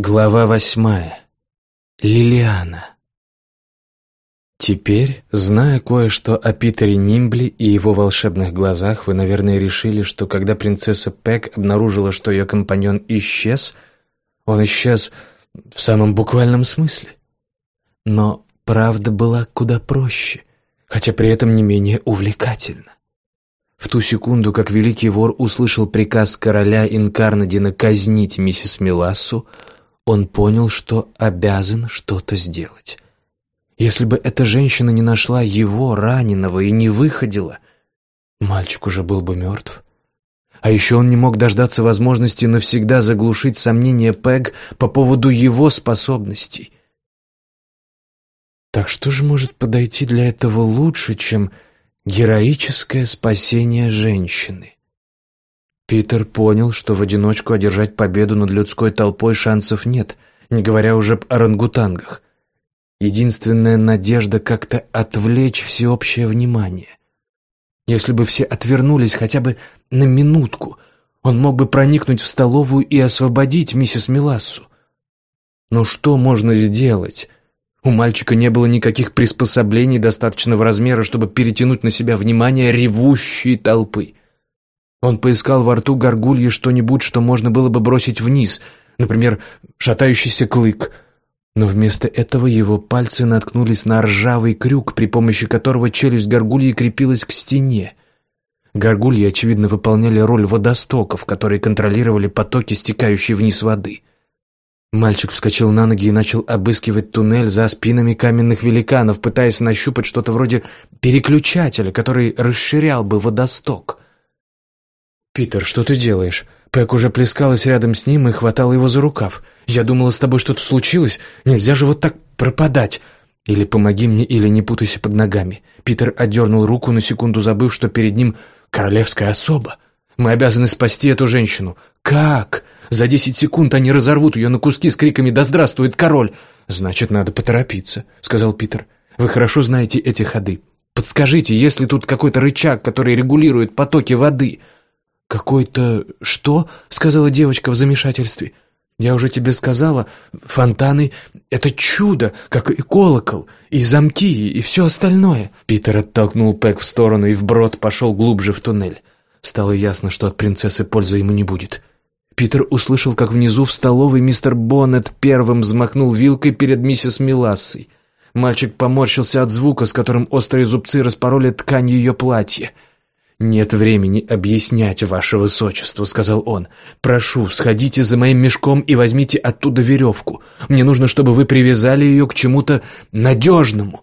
Глава восьмая. Лилиана. Теперь, зная кое-что о Питере Нимбли и его волшебных глазах, вы, наверное, решили, что когда принцесса Пэк обнаружила, что ее компаньон исчез, он исчез в самом буквальном смысле. Но правда была куда проще, хотя при этом не менее увлекательна. В ту секунду, как великий вор услышал приказ короля Инкарнадина казнить миссис Милассу, он понял, что обязан что-то сделать. Если бы эта женщина не нашла его, раненого, и не выходила, мальчик уже был бы мертв. А еще он не мог дождаться возможности навсегда заглушить сомнения Пэг по поводу его способностей. Так что же может подойти для этого лучше, чем героическое спасение женщины? Питер понял, что в одиночку одержать победу над людской толпой шансов нет, не говоря уже об орангутангах. Единственная надежда как-то отвлечь всеобщее внимание. Если бы все отвернулись хотя бы на минутку, он мог бы проникнуть в столовую и освободить миссис Милассу. Но что можно сделать? У мальчика не было никаких приспособлений достаточного размера, чтобы перетянуть на себя внимание ревущей толпы. Он поискал во рту горгульи что-нибудь, что можно было бы бросить вниз, например, шатающийся клык. Но вместо этого его пальцы наткнулись на ржавый крюк, при помощи которого челюсть горгульи крепилась к стене. Горгульи, очевидно, выполняли роль водостоков, которые контролировали потоки, стекающие вниз воды. Мальчик вскочил на ноги и начал обыскивать туннель за спинами каменных великанов, пытаясь нащупать что-то вроде переключателя, который расширял бы водосток. «Питер, что ты делаешь?» Пэк уже плескалась рядом с ним и хватала его за рукав. «Я думала, с тобой что-то случилось. Нельзя же вот так пропадать. Или помоги мне, или не путайся под ногами». Питер отдернул руку, на секунду забыв, что перед ним королевская особа. «Мы обязаны спасти эту женщину». «Как?» «За десять секунд они разорвут ее на куски с криками «Да здравствует король!» «Значит, надо поторопиться», — сказал Питер. «Вы хорошо знаете эти ходы. Подскажите, есть ли тут какой-то рычаг, который регулирует потоки воды?» «Какой-то... что?» — сказала девочка в замешательстве. «Я уже тебе сказала, фонтаны — это чудо, как и колокол, и замки, и все остальное». Питер оттолкнул Пэк в сторону и вброд пошел глубже в туннель. Стало ясно, что от принцессы пользы ему не будет. Питер услышал, как внизу в столовой мистер Боннет первым взмахнул вилкой перед миссис Милассой. Мальчик поморщился от звука, с которым острые зубцы распороли ткань ее платья — «Нет времени объяснять, ваше высочество», — сказал он. «Прошу, сходите за моим мешком и возьмите оттуда веревку. Мне нужно, чтобы вы привязали ее к чему-то надежному».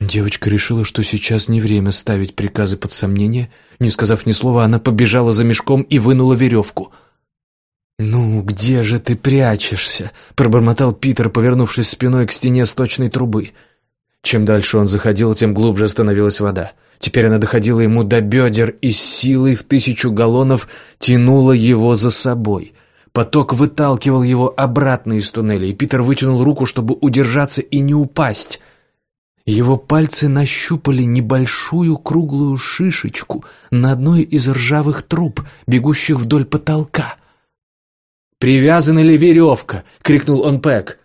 Девочка решила, что сейчас не время ставить приказы под сомнение. Не сказав ни слова, она побежала за мешком и вынула веревку. «Ну, где же ты прячешься?» — пробормотал Питер, повернувшись спиной к стене сточной трубы. Чем дальше он заходил, тем глубже становилась вода. Теперь она доходила ему до бедер и с силой в тысячу галлонов тянула его за собой. Поток выталкивал его обратно из туннеля, и Питер вытянул руку, чтобы удержаться и не упасть. Его пальцы нащупали небольшую круглую шишечку на одной из ржавых труб, бегущих вдоль потолка. «Привязана ли веревка?» — крикнул он Пэк.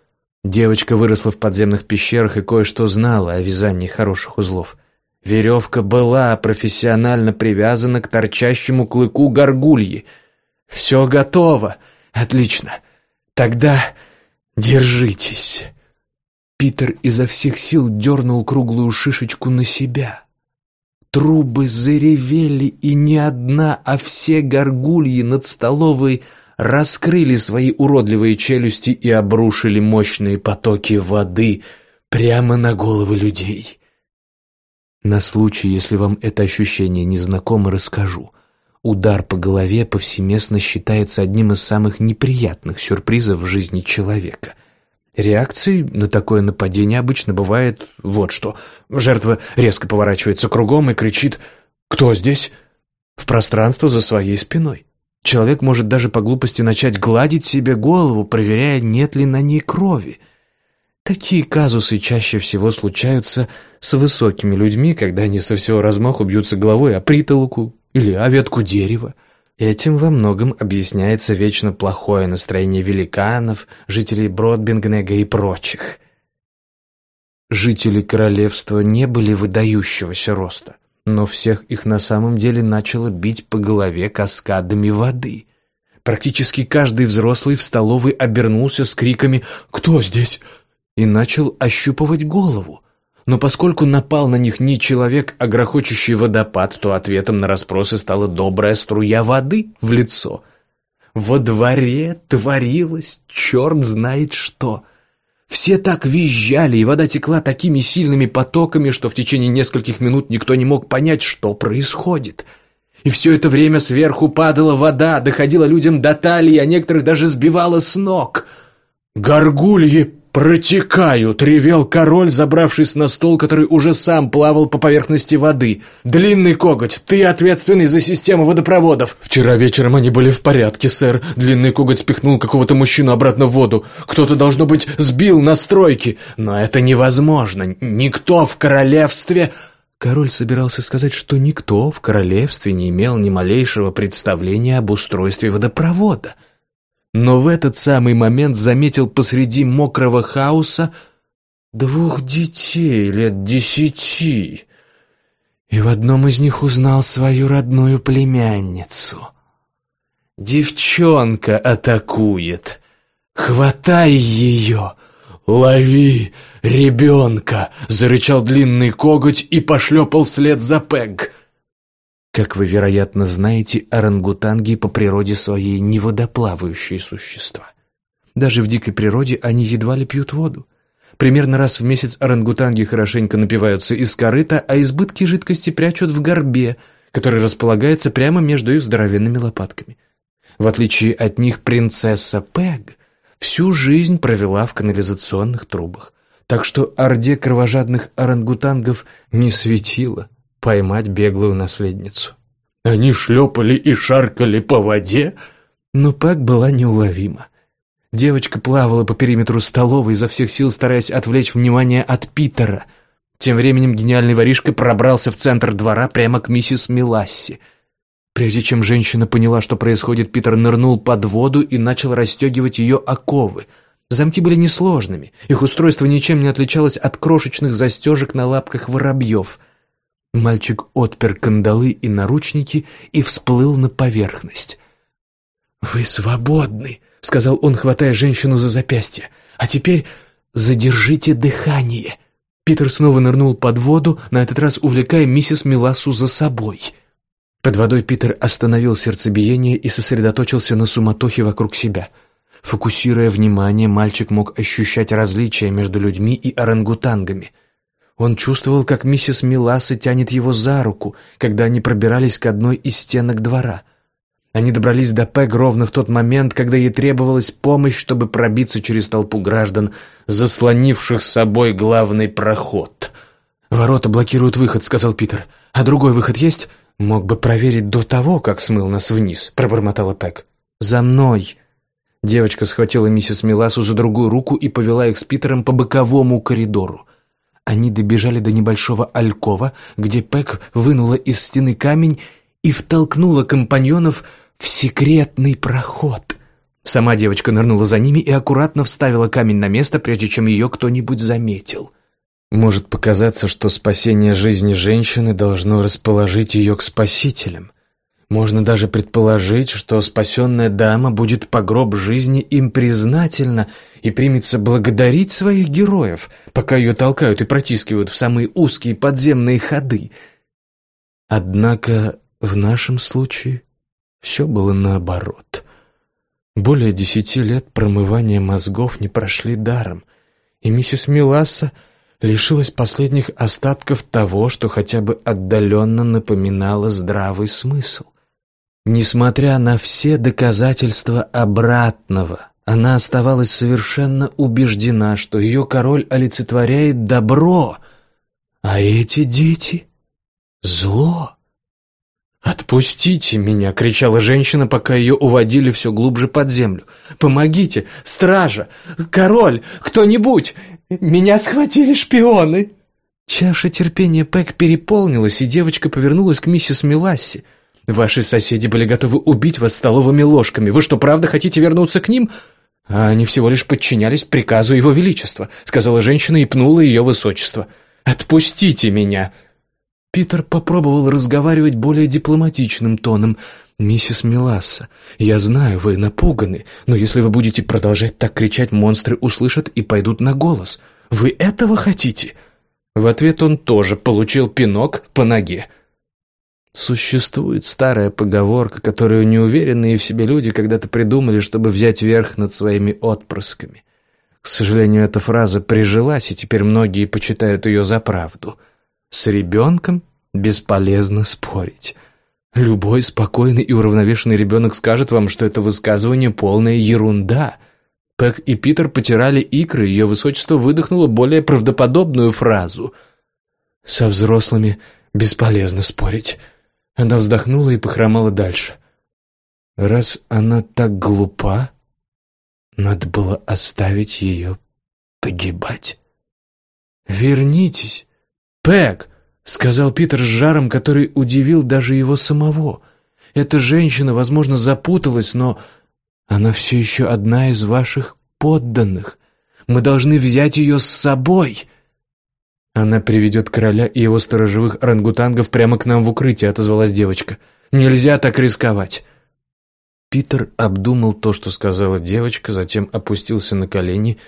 Девочка выросла в подземных пещерах и кое-что знала о вязании хороших узлов. Веревка была профессионально привязана к торчащему клыку горгульи. «Все готово! Отлично! Тогда держитесь!» Питер изо всех сил дернул круглую шишечку на себя. Трубы заревели, и не одна, а все горгульи над столовой раскрыли свои уродливые челюсти и обрушили мощные потоки воды прямо на головы людей. На случай, если вам это ощущение незнакомо, расскажу. Удар по голове повсеместно считается одним из самых неприятных сюрпризов в жизни человека. Реакцией на такое нападение обычно бывает вот что. Жертва резко поворачивается кругом и кричит «Кто здесь?» в пространство за своей спиной. Человек может даже по глупости начать гладить себе голову, проверяя, нет ли на ней крови – Такие казусы чаще всего случаются с высокими людьми, когда они со всего размаху бьются головой о притолоку или о ветку дерева. Этим во многом объясняется вечно плохое настроение великанов, жителей Бродбингнега и прочих. Жители королевства не были выдающегося роста, но всех их на самом деле начало бить по голове каскадами воды. Практически каждый взрослый в столовой обернулся с криками «Кто здесь?» И начал ощупывать голову. Но поскольку напал на них не человек, а грохочущий водопад, то ответом на расспросы стала добрая струя воды в лицо. Во дворе творилось черт знает что. Все так визжали, и вода текла такими сильными потоками, что в течение нескольких минут никто не мог понять, что происходит. И все это время сверху падала вода, доходила людям до талии, а некоторых даже сбивала с ног. Горгульи «Протекают!» — ревел король, забравшись на стол, который уже сам плавал по поверхности воды. «Длинный коготь, ты ответственный за систему водопроводов!» «Вчера вечером они были в порядке, сэр. Длинный коготь спихнул какого-то мужчину обратно в воду. Кто-то, должно быть, сбил настройки. Но это невозможно. Никто в королевстве...» Король собирался сказать, что никто в королевстве не имел ни малейшего представления об устройстве водопровода — но в этот самый момент заметил посреди мокрого хаоса двух детей лет десяти, и в одном из них узнал свою родную племянницу. «Девчонка атакует! Хватай ее! Лови ребенка!» — зарычал длинный коготь и пошлепал вслед за Пэг — как вы, вероятно, знаете, орангутанги по природе своей не водоплавающие существа. Даже в дикой природе они едва ли пьют воду. Примерно раз в месяц орангутанги хорошенько напиваются из корыта, а избытки жидкости прячут в горбе, который располагается прямо между их здоровенными лопатками. В отличие от них принцесса Пэг всю жизнь провела в канализационных трубах, так что орде кровожадных орангутангов не светило поймать беглую наследницу. Они шлепали и шаркали по воде, но Пэк была неуловима. Девочка плавала по периметру столовой, изо всех сил стараясь отвлечь внимание от Питера. Тем временем гениальный воришка пробрался в центр двора прямо к миссис Миласси. Прежде чем женщина поняла, что происходит, Питер нырнул под воду и начал расстегивать ее оковы. Замки были несложными, их устройство ничем не отличалось от крошечных застежек на лапках воробьев — Мальчик отпер кандалы и наручники и всплыл на поверхность. «Вы свободны», — сказал он, хватая женщину за запястье. «А теперь задержите дыхание». Питер снова нырнул под воду, на этот раз увлекая миссис Миласу за собой. Под водой Питер остановил сердцебиение и сосредоточился на суматохе вокруг себя. Фокусируя внимание, мальчик мог ощущать различия между людьми и орангутангами — он чувствовал, как миссис Миласа тянет его за руку, когда они пробирались к одной из стенок двора. Они добрались до Пэг ровно в тот момент, когда ей требовалась помощь, чтобы пробиться через толпу граждан, заслонивших с собой главный проход. «Ворота блокируют выход», — сказал Питер. «А другой выход есть?» «Мог бы проверить до того, как смыл нас вниз», — пробормотала Пэг. «За мной!» Девочка схватила миссис Миласу за другую руку и повела их с Питером по боковому коридору. Они добежали до небольшого алькова, где Пэк вынула из стены камень и втолкнула компаньонов в секретный проход. Сама девочка нырнула за ними и аккуратно вставила камень на место, прежде чем ее кто-нибудь заметил. Может показаться, что спасение жизни женщины должно расположить ее к спасителям. Можно даже предположить, что спасенная дама будет по гроб жизни им признательна и примется благодарить своих героев, пока ее толкают и протискивают в самые узкие подземные ходы. Однако в нашем случае все было наоборот. Более десяти лет промывания мозгов не прошли даром, и миссис Миласа лишилась последних остатков того, что хотя бы отдаленно напоминало здравый смысл. Несмотря на все доказательства обратного, она оставалась совершенно убеждена, что ее король олицетворяет добро, а эти дети — зло. «Отпустите меня!» — кричала женщина, пока ее уводили все глубже под землю. «Помогите! Стража! Король! Кто-нибудь! Меня схватили шпионы!» Чаша терпения Пэк переполнилась, и девочка повернулась к миссис Миласси. Ваши соседи были готовы убить вас столовыми ложками. Вы что, правда хотите вернуться к ним?» «А они всего лишь подчинялись приказу его величества», — сказала женщина и пнула ее высочество. «Отпустите меня!» Питер попробовал разговаривать более дипломатичным тоном. «Миссис Миласса, я знаю, вы напуганы, но если вы будете продолжать так кричать, монстры услышат и пойдут на голос. Вы этого хотите?» В ответ он тоже получил пинок по ноге. Существует старая поговорка, которую неуверенные в себе люди когда-то придумали, чтобы взять верх над своими отпрысками. К сожалению, эта фраза прижилась, и теперь многие почитают ее за правду. С ребенком бесполезно спорить. Любой спокойный и уравновешенный ребенок скажет вам, что это высказывание полная ерунда. Пэк и Питер потирали икры, ее высочество выдохнуло более правдоподобную фразу. «Со взрослыми бесполезно спорить». Она вздохнула и похромала дальше. Раз она так глупа, надо было оставить ее погибать. «Вернитесь, Пэг!» — сказал Питер с жаром, который удивил даже его самого. «Эта женщина, возможно, запуталась, но она все еще одна из ваших подданных. Мы должны взять ее с собой!» «Она приведет короля и его сторожевых орангутангов прямо к нам в укрытие», — отозвалась девочка. «Нельзя так рисковать». Питер обдумал то, что сказала девочка, затем опустился на колени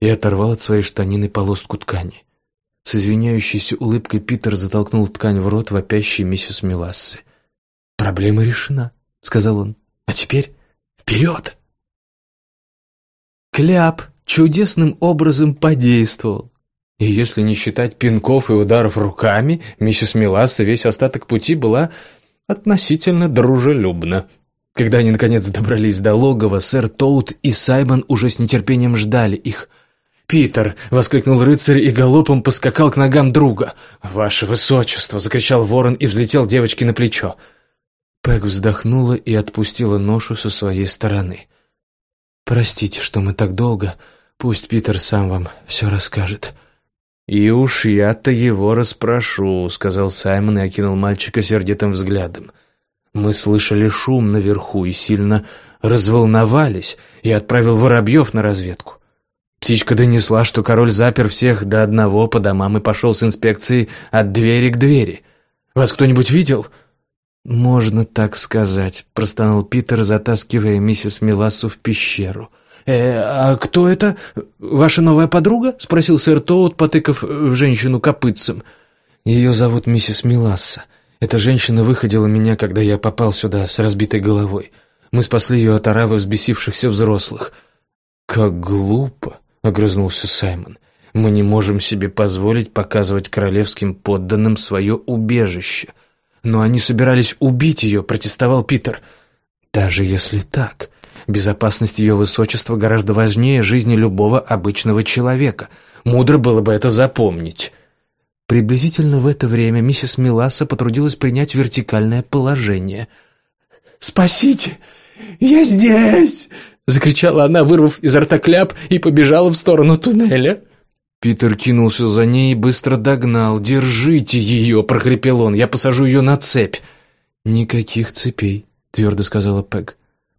и оторвал от своей штанины полоску ткани. С извиняющейся улыбкой Питер затолкнул ткань в рот вопящей миссис Милассы. «Проблема решена», — сказал он. «А теперь вперед!» Кляп чудесным образом подействовал. И если не считать пинков и ударов руками, миссис Миласса весь остаток пути была относительно дружелюбна. Когда они, наконец, добрались до логова, сэр Тоут и Саймон уже с нетерпением ждали их. «Питер!» — воскликнул рыцарь и галопом поскакал к ногам друга. «Ваше высочество!» — закричал ворон и взлетел девочке на плечо. Пэг вздохнула и отпустила ношу со своей стороны. «Простите, что мы так долго. Пусть Питер сам вам все расскажет». «И уж я-то его расспрошу», — сказал Саймон и окинул мальчика сердитым взглядом. «Мы слышали шум наверху и сильно разволновались, и отправил воробьев на разведку. Птичка донесла, что король запер всех до одного по домам и пошел с инспекцией от двери к двери. Вас кто-нибудь видел?» «Можно так сказать», — простонал Питер, затаскивая миссис Миласу в пещеру. «Э, а кто это? Ваша новая подруга?» — спросил сэр Тоут, потыкав в женщину копытцем. «Ее зовут миссис Миласса. Эта женщина выходила меня, когда я попал сюда с разбитой головой. Мы спасли ее от оравы взбесившихся взрослых». «Как глупо!» — огрызнулся Саймон. «Мы не можем себе позволить показывать королевским подданным свое убежище». «Но они собирались убить ее», — протестовал Питер. «Даже если так...» Безопасность ее высочества гораздо важнее жизни любого обычного человека. Мудро было бы это запомнить. Приблизительно в это время миссис Миласа потрудилась принять вертикальное положение. «Спасите! Я здесь!» — закричала она, вырвав изо рта кляп, и побежала в сторону туннеля. Питер кинулся за ней и быстро догнал. «Держите ее!» — прохрипел он. «Я посажу ее на цепь!» «Никаких цепей», — твердо сказала Пэг.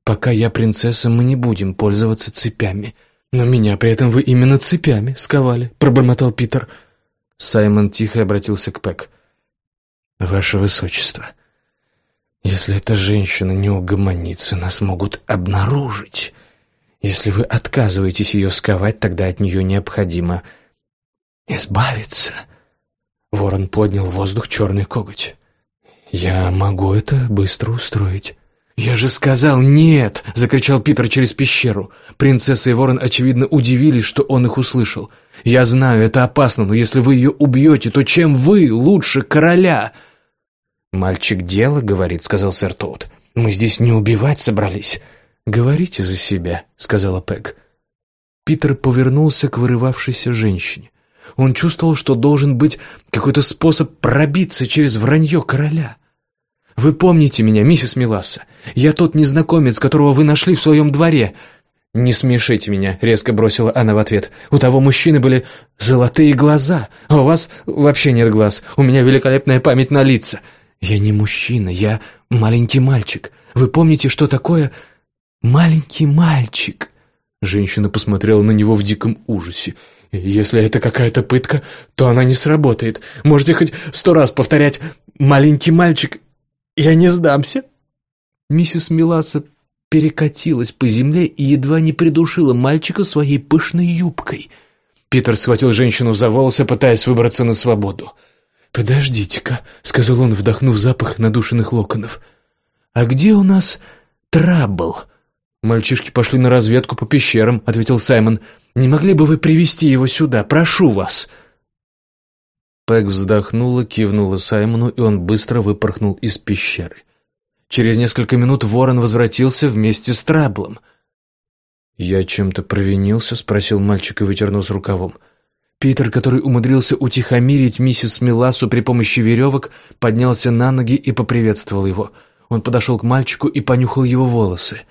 Пока я принцесса, мы не будем пользоваться цепями. Но меня при этом вы именно цепями сковали, пробормотал Питер. Саймон тихо обратился к Пэк. Ваше высочество, если эта женщина не угомонится, нас могут обнаружить. Если вы отказываетесь ее сковать, тогда от нее необходимо избавиться. Ворон поднял в воздух черный коготь. Я могу это быстро устроить. «Я же сказал нет!» — закричал Питер через пещеру. Принцесса и ворон, очевидно, удивились, что он их услышал. «Я знаю, это опасно, но если вы ее убьете, то чем вы лучше короля?» «Мальчик дело, — говорит, — сказал сэр Тоут. Мы здесь не убивать собрались». «Говорите за себя», — сказала Пэг. Питер повернулся к вырывавшейся женщине. Он чувствовал, что должен быть какой-то способ пробиться через вранье короля. Вы помните меня, миссис Миласса? Я тот незнакомец, которого вы нашли в своем дворе». «Не смешите меня», — резко бросила она в ответ. «У того мужчины были золотые глаза, а у вас вообще нет глаз. У меня великолепная память на лица. Я не мужчина, я маленький мальчик. Вы помните, что такое маленький мальчик?» Женщина посмотрела на него в диком ужасе. «Если это какая-то пытка, то она не сработает. Можете хоть сто раз повторять «маленький мальчик», я не сдамся». Миссис Миласа перекатилась по земле и едва не придушила мальчика своей пышной юбкой. Питер схватил женщину за волосы, пытаясь выбраться на свободу. «Подождите-ка», — сказал он, вдохнув запах надушенных локонов. «А где у нас Трабл?» «Мальчишки пошли на разведку по пещерам», — ответил Саймон. «Не могли бы вы привести его сюда? Прошу вас!» Пэг вздохнула, кивнула Саймону, и он быстро выпорхнул из пещеры. Через несколько минут ворон возвратился вместе с Траблом. «Я чем-то провинился?» — спросил мальчик и вытер нос рукавом. Питер, который умудрился утихомирить миссис Миласу при помощи веревок, поднялся на ноги и поприветствовал его. Он подошел к мальчику и понюхал его волосы.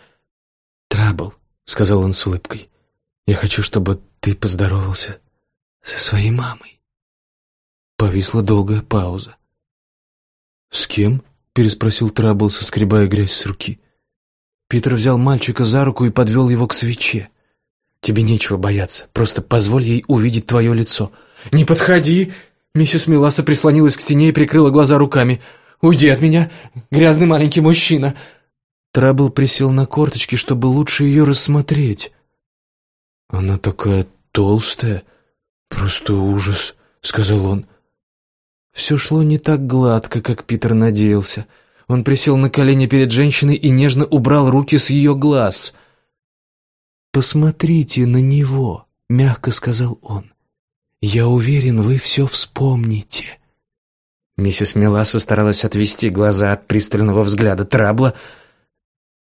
«Трабл», — сказал он с улыбкой, — «я хочу, чтобы ты поздоровался со своей мамой». Повисла долгая пауза. «С кем?» — переспросил Трабл, соскребая грязь с руки. Питер взял мальчика за руку и подвел его к свече. «Тебе нечего бояться, просто позволь ей увидеть твое лицо». «Не подходи!» Миссис Миласа прислонилась к стене и прикрыла глаза руками. «Уйди от меня, грязный маленький мужчина!» Трабл присел на корточки, чтобы лучше ее рассмотреть. «Она такая толстая, просто ужас», — сказал он. Все шло не так гладко, как Питер надеялся. Он присел на колени перед женщиной и нежно убрал руки с ее глаз. «Посмотрите на него», — мягко сказал он. «Я уверен, вы все вспомните». Миссис Меласа старалась отвести глаза от пристального взгляда Трабла,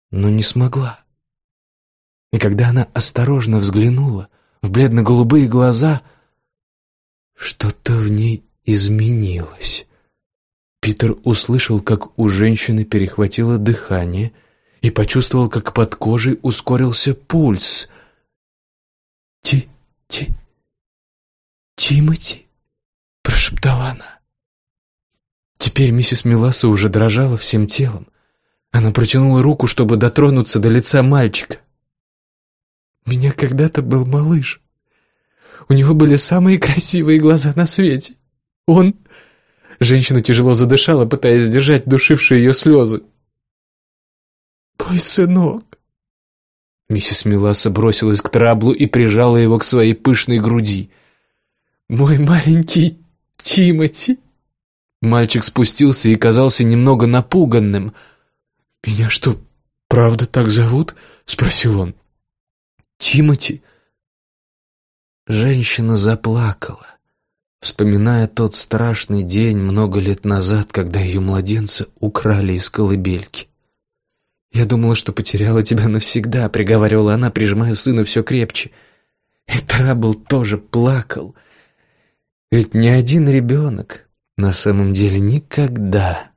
но не смогла. И когда она осторожно взглянула в бледно-голубые глаза, что-то в ней изменилось. Питер услышал, как у женщины перехватило дыхание и почувствовал, как под кожей ускорился пульс. «Ти... ти... Тимати?» — прошептала она. Теперь миссис Миласа уже дрожала всем телом. Она протянула руку, чтобы дотронуться до лица мальчика. «У меня когда-то был малыш. У него были самые красивые глаза на свете. Он...» Женщина тяжело задышала, пытаясь сдержать душившие ее слезы. «Мой сынок!» Миссис Миласа бросилась к Траблу и прижала его к своей пышной груди. «Мой маленький Тимати!» Мальчик спустился и казался немного напуганным. «Меня что, правда так зовут?» — спросил он. «Тимати?» Женщина заплакала вспоминая тот страшный день много лет назад, когда ее младенца украли из колыбельки. «Я думала, что потеряла тебя навсегда», — приговаривала она, прижимая сына все крепче. И Трабл тоже плакал. Ведь ни один ребенок на самом деле никогда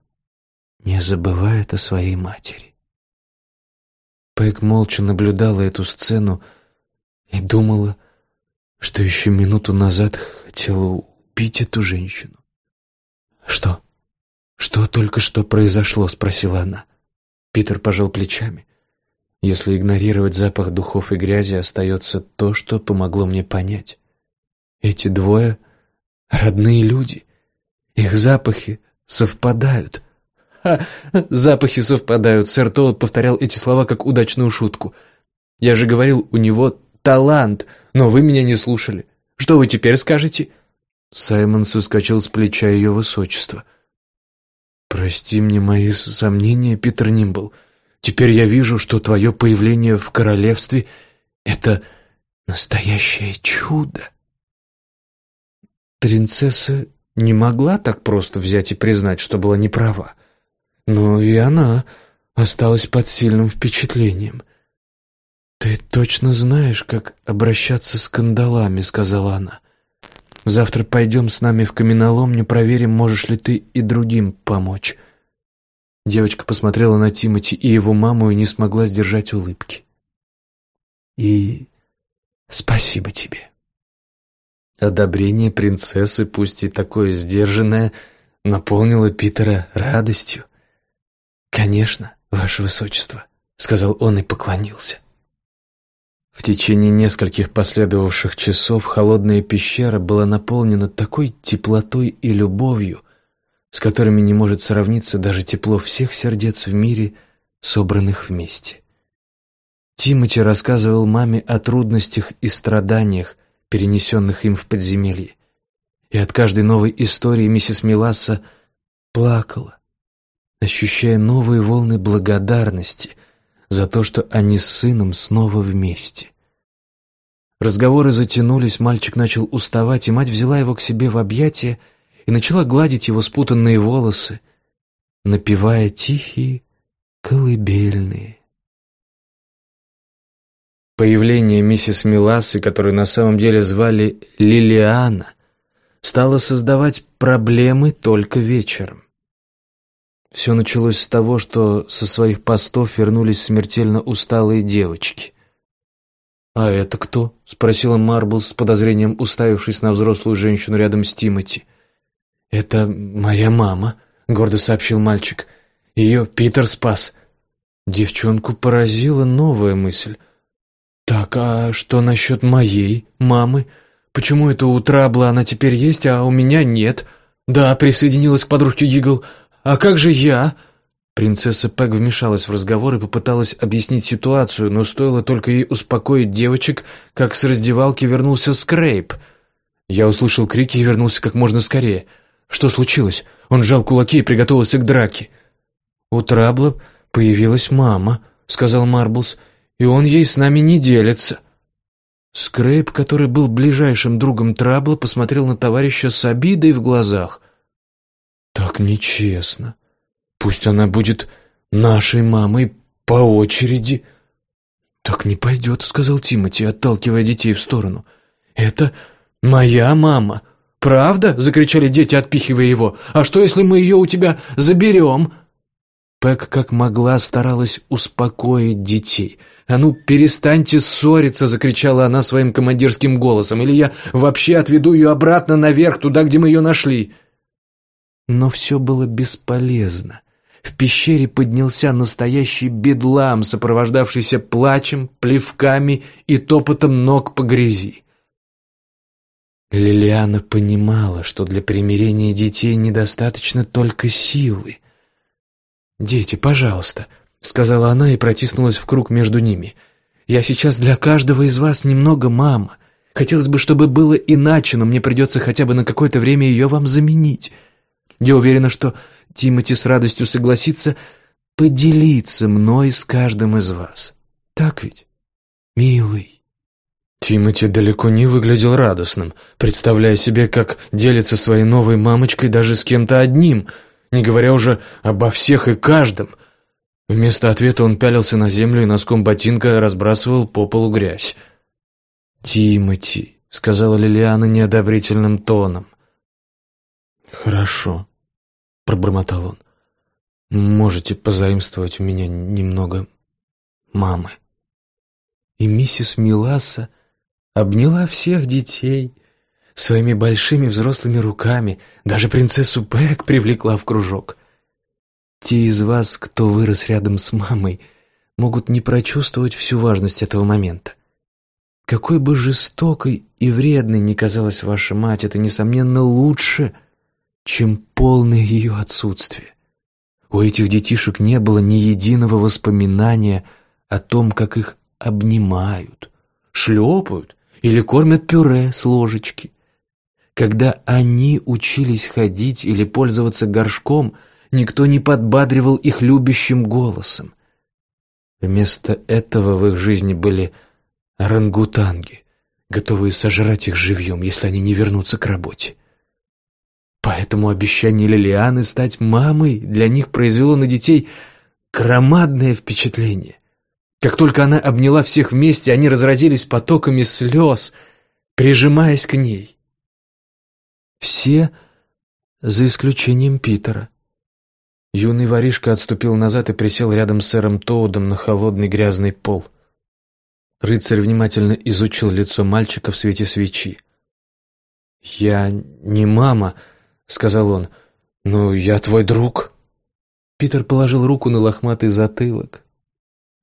не забывает о своей матери. Пэк молча наблюдала эту сцену и думала, что еще минуту назад хотела убить эту женщину. «Что? Что только что произошло?» — спросила она. Питер пожал плечами. Если игнорировать запах духов и грязи, остается то, что помогло мне понять. Эти двое — родные люди. Их запахи совпадают. «Ха! Запахи совпадают!» Сэр Толлот повторял эти слова как удачную шутку. «Я же говорил, у него талант, но вы меня не слушали. Что вы теперь скажете?» Саймон соскочил с плеча ее высочества. «Прости мне мои сомнения, Питер Нимбл. Теперь я вижу, что твое появление в королевстве — это настоящее чудо». Принцесса не могла так просто взять и признать, что была неправа. Но и она осталась под сильным впечатлением. «Ты точно знаешь, как обращаться с кандалами», — сказала она. Завтра пойдем с нами в каменоломню, проверим, можешь ли ты и другим помочь». Девочка посмотрела на Тимати и его маму и не смогла сдержать улыбки. «И спасибо тебе». Одобрение принцессы, пусть и такое сдержанное, наполнило Питера радостью. «Конечно, ваше высочество», — сказал он и поклонился. В течение нескольких последовавших часов холодная пещера была наполнена такой теплотой и любовью, с которыми не может сравниться даже тепло всех сердец в мире, собранных вместе. Тимоти рассказывал маме о трудностях и страданиях, перенесенных им в подземелье. И от каждой новой истории миссис Миласса плакала, ощущая новые волны благодарности за то, что они с сыном снова вместе. Разговоры затянулись, мальчик начал уставать, и мать взяла его к себе в объятия и начала гладить его спутанные волосы, напевая тихие колыбельные. Появление миссис Миласы, которую на самом деле звали Лилиана, стало создавать проблемы только вечером. Все началось с того, что со своих постов вернулись смертельно усталые девочки. «А это кто?» — спросила Марблс с подозрением, уставившись на взрослую женщину рядом с Тимоти. «Это моя мама», — гордо сообщил мальчик. «Ее Питер спас». Девчонку поразила новая мысль — «Так, а что насчет моей мамы? Почему это у Трабла она теперь есть, а у меня нет? Да, присоединилась к подружке Гигл. А как же я?» Принцесса Пэг вмешалась в разговор и попыталась объяснить ситуацию, но стоило только ей успокоить девочек, как с раздевалки вернулся Скрейп. Я услышал крики и вернулся как можно скорее. Что случилось? Он сжал кулаки и приготовился к драке. «У Трабла появилась мама», — сказал Марблс и он ей с нами не делится». Скрейп, который был ближайшим другом Трабла, посмотрел на товарища с обидой в глазах. «Так нечестно. Пусть она будет нашей мамой по очереди». «Так не пойдет», — сказал Тимати, отталкивая детей в сторону. «Это моя мама». «Правда?» — закричали дети, отпихивая его. «А что, если мы ее у тебя заберем?» Пэк как могла старалась успокоить детей. «А ну, перестаньте ссориться!» — закричала она своим командирским голосом. «Или я вообще отведу ее обратно наверх, туда, где мы ее нашли!» Но все было бесполезно. В пещере поднялся настоящий бедлам, сопровождавшийся плачем, плевками и топотом ног по грязи. Лилиана понимала, что для примирения детей недостаточно только силы — «Дети, пожалуйста», — сказала она и протиснулась в круг между ними. «Я сейчас для каждого из вас немного мама. Хотелось бы, чтобы было иначе, но мне придется хотя бы на какое-то время ее вам заменить. Я уверена, что Тимати с радостью согласится поделиться мной с каждым из вас. Так ведь, милый?» Тимати далеко не выглядел радостным, представляя себе, как делится своей новой мамочкой даже с кем-то одним — не говоря уже обо всех и каждом. Вместо ответа он пялился на землю и носком ботинка разбрасывал по полу грязь. «Тимати», — сказала Лилиана неодобрительным тоном. «Хорошо», — пробормотал он. «Можете позаимствовать у меня немного мамы». И миссис Миласа обняла всех детей, Своими большими взрослыми руками даже принцессу Пэк привлекла в кружок. Те из вас, кто вырос рядом с мамой, могут не прочувствовать всю важность этого момента. Какой бы жестокой и вредной ни казалась ваша мать, это, несомненно, лучше, чем полное ее отсутствие. У этих детишек не было ни единого воспоминания о том, как их обнимают, шлепают или кормят пюре с ложечки. Когда они учились ходить или пользоваться горшком, никто не подбадривал их любящим голосом. Вместо этого в их жизни были орангутанги, готовые сожрать их живьем, если они не вернутся к работе. Поэтому обещание Лилианы стать мамой для них произвело на детей громадное впечатление. Как только она обняла всех вместе, они разразились потоками слез, прижимаясь к ней. Все, за исключением Питера. Юный воришка отступил назад и присел рядом с сэром Тоудом на холодный грязный пол. Рыцарь внимательно изучил лицо мальчика в свете свечи. «Я не мама», — сказал он. «Ну, я твой друг». Питер положил руку на лохматый затылок.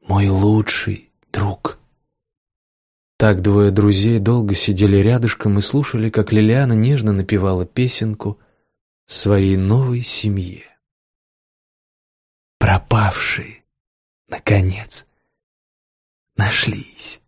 «Мой лучший друг». Так двое друзей долго сидели рядышком и слушали, как Лилиана нежно напевала песенку своей новой семье. Пропавшие, наконец, нашлись.